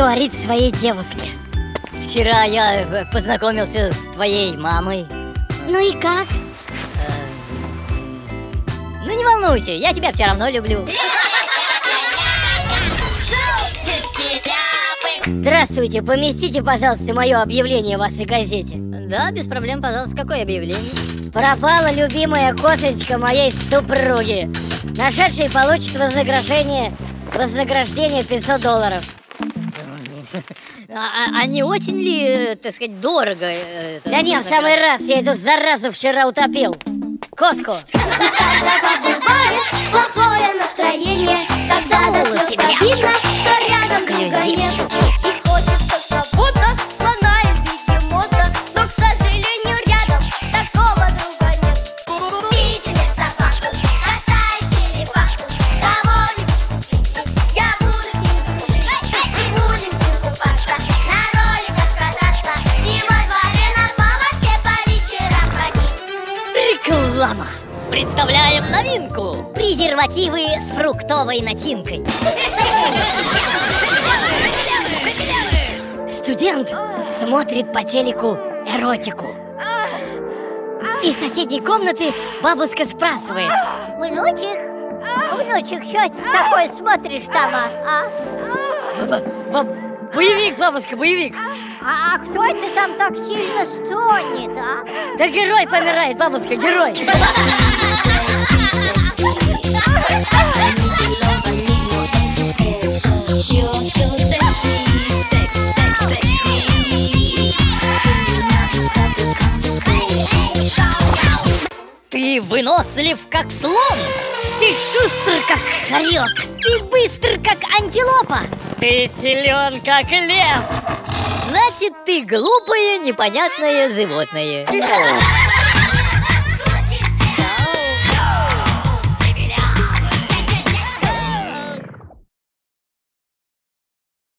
говорить своей девушке. Вчера я э, познакомился с твоей мамой. Ну и как? Ну не волнуйся, я тебя все равно люблю. Здравствуйте, поместите, пожалуйста, мое объявление в вашей газете. Да, без проблем, пожалуйста, какое объявление? Пропала любимая кошечка моей супруги Нашедший получит вознаграждение Вознаграждение 500 долларов А, а- а не очень ли, э, так сказать, дорого? э, это Да нет, в самый раз, я эту заразу вчера утопил Коску Реклама. Представляем новинку! Презервативы с фруктовой начинкой. Студент смотрит по телеку эротику. Из соседней комнаты бабушка спрашивает. Внучек, внучек, что ты такое смотришь там, а? А, «Ба- ба- Боевик, боевик а кто это там так сильно стонет, а? Да герой помирает, бабушка, герой. Ты вынослив, как слон. Ты шустр, как хорек Ты быстр, как антилопа. Ты силен, как лев Значит, ты глупое, непонятное животное